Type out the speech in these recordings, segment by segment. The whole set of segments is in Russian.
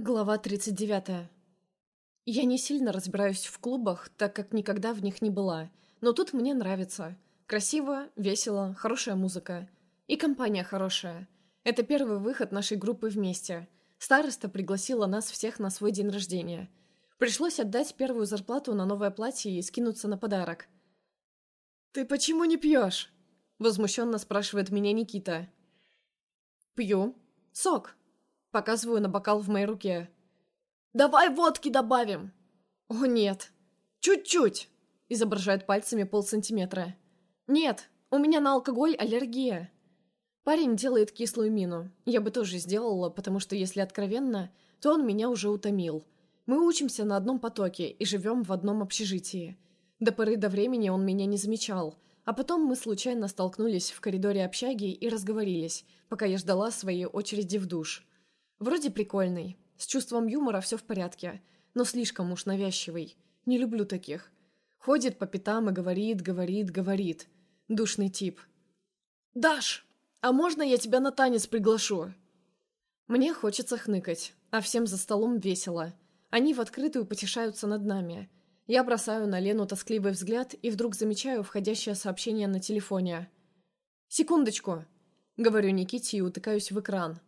Глава 39. Я не сильно разбираюсь в клубах, так как никогда в них не была, но тут мне нравится. Красиво, весело, хорошая музыка. И компания хорошая. Это первый выход нашей группы вместе. Староста пригласила нас всех на свой день рождения. Пришлось отдать первую зарплату на новое платье и скинуться на подарок. «Ты почему не пьешь?» – возмущенно спрашивает меня Никита. «Пью. Сок», Показываю на бокал в моей руке. «Давай водки добавим!» «О, нет!» «Чуть-чуть!» Изображает пальцами полсантиметра. «Нет, у меня на алкоголь аллергия!» Парень делает кислую мину. Я бы тоже сделала, потому что, если откровенно, то он меня уже утомил. Мы учимся на одном потоке и живем в одном общежитии. До поры до времени он меня не замечал, а потом мы случайно столкнулись в коридоре общаги и разговорились, пока я ждала своей очереди в душ. Вроде прикольный, с чувством юмора все в порядке, но слишком уж навязчивый. Не люблю таких. Ходит по пятам и говорит, говорит, говорит. Душный тип. «Даш, а можно я тебя на танец приглашу?» Мне хочется хныкать, а всем за столом весело. Они в открытую потешаются над нами. Я бросаю на Лену тоскливый взгляд и вдруг замечаю входящее сообщение на телефоне. «Секундочку!» — говорю Никите и утыкаюсь в экран.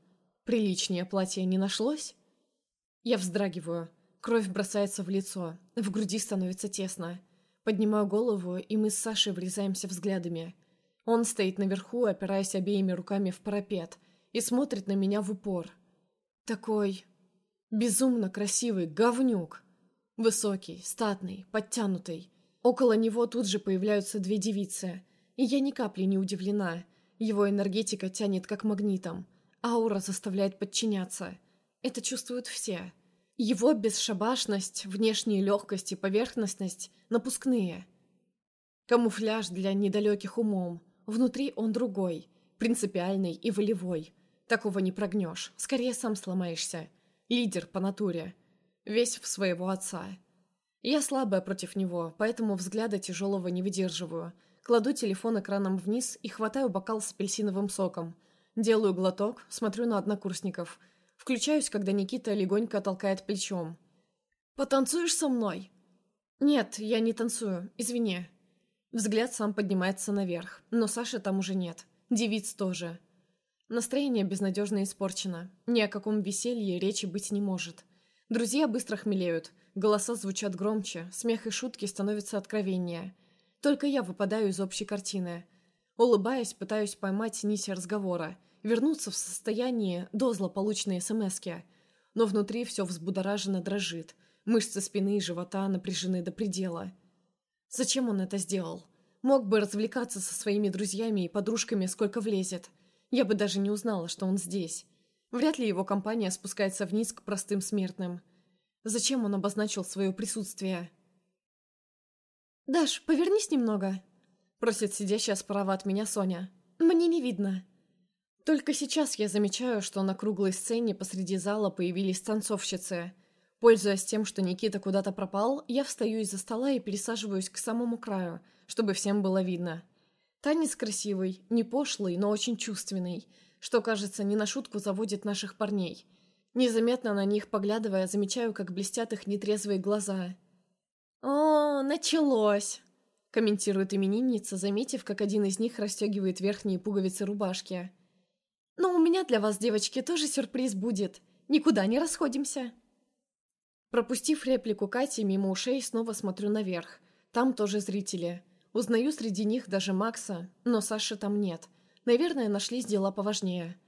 Приличнее платье не нашлось? Я вздрагиваю. Кровь бросается в лицо. В груди становится тесно. Поднимаю голову, и мы с Сашей врезаемся взглядами. Он стоит наверху, опираясь обеими руками в парапет, и смотрит на меня в упор. Такой... безумно красивый говнюк. Высокий, статный, подтянутый. Около него тут же появляются две девицы. И я ни капли не удивлена. Его энергетика тянет как магнитом. Аура заставляет подчиняться. Это чувствуют все. Его бесшабашность, внешняя легкость и поверхностность напускные. Камуфляж для недалеких умом. Внутри он другой, принципиальный и волевой. Такого не прогнешь, скорее сам сломаешься. Лидер по натуре. Весь в своего отца. Я слабая против него, поэтому взгляда тяжелого не выдерживаю. Кладу телефон экраном вниз и хватаю бокал с апельсиновым соком – Делаю глоток, смотрю на однокурсников. Включаюсь, когда Никита легонько толкает плечом. «Потанцуешь со мной?» «Нет, я не танцую, извини». Взгляд сам поднимается наверх, но Саши там уже нет. Девиц тоже. Настроение безнадежно испорчено. Ни о каком веселье речи быть не может. Друзья быстро хмелеют, голоса звучат громче, смех и шутки становятся откровеннее. Только я выпадаю из общей картины. Улыбаясь, пытаюсь поймать нить разговора, вернуться в состояние до злополучной смски. Но внутри все взбудораженно дрожит, мышцы спины и живота напряжены до предела. Зачем он это сделал? Мог бы развлекаться со своими друзьями и подружками сколько влезет. Я бы даже не узнала, что он здесь. Вряд ли его компания спускается вниз к простым смертным. Зачем он обозначил свое присутствие? «Даш, повернись немного», Просит сидящая справа от меня Соня. «Мне не видно». Только сейчас я замечаю, что на круглой сцене посреди зала появились танцовщицы. Пользуясь тем, что Никита куда-то пропал, я встаю из-за стола и пересаживаюсь к самому краю, чтобы всем было видно. Танец красивый, не пошлый, но очень чувственный, что, кажется, не на шутку заводит наших парней. Незаметно на них поглядывая, замечаю, как блестят их нетрезвые глаза. «О, началось!» комментирует именинница, заметив, как один из них расстегивает верхние пуговицы рубашки. «Но у меня для вас, девочки, тоже сюрприз будет. Никуда не расходимся». Пропустив реплику Кати мимо ушей, снова смотрю наверх. Там тоже зрители. Узнаю среди них даже Макса, но Саши там нет. Наверное, нашлись дела поважнее.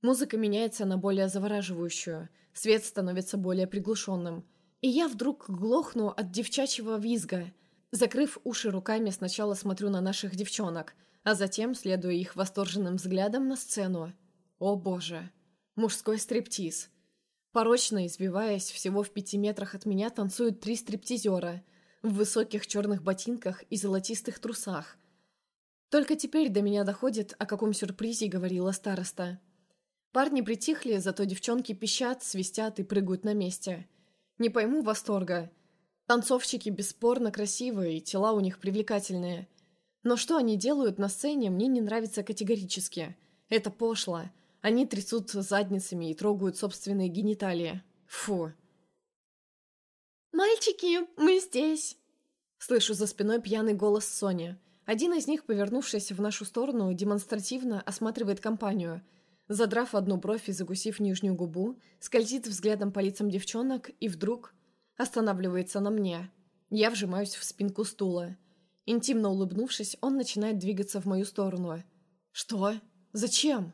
Музыка меняется на более завораживающую. Свет становится более приглушенным. И я вдруг глохну от девчачьего визга – Закрыв уши руками, сначала смотрю на наших девчонок, а затем, следуя их восторженным взглядом, на сцену. О боже! Мужской стриптиз. Порочно избиваясь, всего в пяти метрах от меня танцуют три стриптизера в высоких черных ботинках и золотистых трусах. Только теперь до меня доходит, о каком сюрпризе говорила староста. Парни притихли, зато девчонки пищат, свистят и прыгают на месте. Не пойму восторга – Танцовщики бесспорно красивые, и тела у них привлекательные. Но что они делают на сцене, мне не нравится категорически. Это пошло. Они трясут задницами и трогают собственные гениталии. Фу. «Мальчики, мы здесь!» Слышу за спиной пьяный голос Сони. Один из них, повернувшись в нашу сторону, демонстративно осматривает компанию. Задрав одну бровь и закусив нижнюю губу, скользит взглядом по лицам девчонок и вдруг останавливается на мне. Я вжимаюсь в спинку стула. Интимно улыбнувшись, он начинает двигаться в мою сторону. «Что? Зачем?»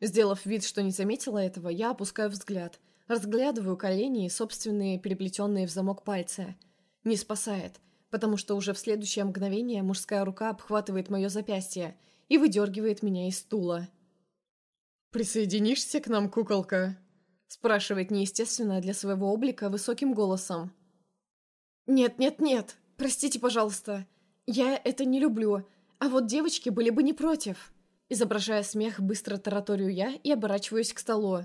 Сделав вид, что не заметила этого, я опускаю взгляд, разглядываю колени и собственные переплетенные в замок пальцы. Не спасает, потому что уже в следующее мгновение мужская рука обхватывает мое запястье и выдергивает меня из стула. «Присоединишься к нам, куколка?» спрашивает неестественно для своего облика высоким голосом. «Нет, нет, нет, простите, пожалуйста. Я это не люблю, а вот девочки были бы не против». Изображая смех, быстро тараторию я и оборачиваюсь к столу.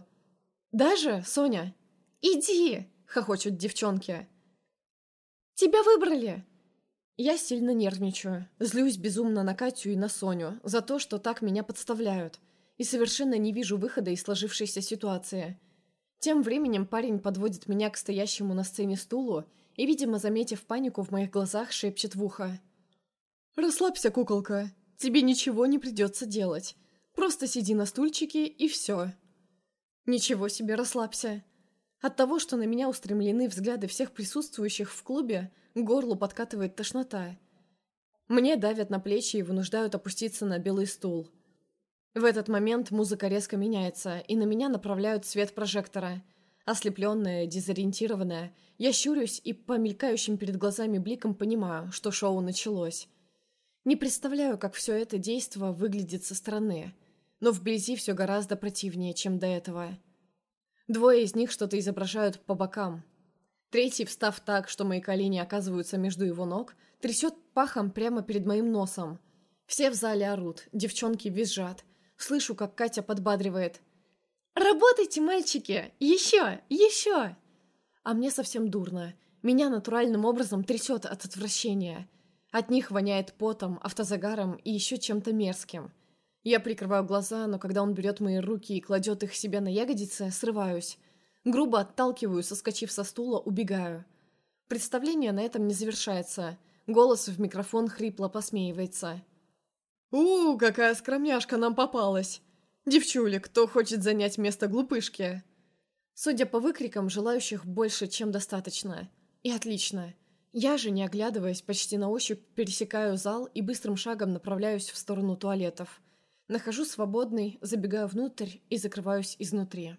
«Даже, Соня?» «Иди!» — хохочут девчонки. «Тебя выбрали!» Я сильно нервничаю, злюсь безумно на Катю и на Соню за то, что так меня подставляют, и совершенно не вижу выхода из сложившейся ситуации. Тем временем парень подводит меня к стоящему на сцене стулу и, видимо, заметив панику в моих глазах, шепчет в ухо. «Расслабься, куколка. Тебе ничего не придется делать. Просто сиди на стульчике и все. Ничего себе, расслабься. От того, что на меня устремлены взгляды всех присутствующих в клубе, горлу подкатывает тошнота. Мне давят на плечи и вынуждают опуститься на белый стул. В этот момент музыка резко меняется, и на меня направляют свет прожектора. Ослепленная, дезориентированная, я щурюсь и по мелькающим перед глазами бликам понимаю, что шоу началось. Не представляю, как все это действо выглядит со стороны, но вблизи все гораздо противнее, чем до этого. Двое из них что-то изображают по бокам. Третий, встав так, что мои колени оказываются между его ног, трясет пахом прямо перед моим носом. Все в зале орут, девчонки визжат. Слышу, как Катя подбадривает. «Работайте, мальчики! Еще! Еще!» А мне совсем дурно. Меня натуральным образом трясет от отвращения. От них воняет потом, автозагаром и еще чем-то мерзким. Я прикрываю глаза, но когда он берет мои руки и кладет их себе на ягодицы, срываюсь. Грубо отталкиваю, соскочив со стула, убегаю. Представление на этом не завершается. Голос в микрофон хрипло посмеивается. «У, какая скромняшка нам попалась! Девчули, кто хочет занять место глупышки?» Судя по выкрикам, желающих больше, чем достаточно. И отлично. Я же, не оглядываясь, почти на ощупь пересекаю зал и быстрым шагом направляюсь в сторону туалетов. Нахожу свободный, забегаю внутрь и закрываюсь изнутри.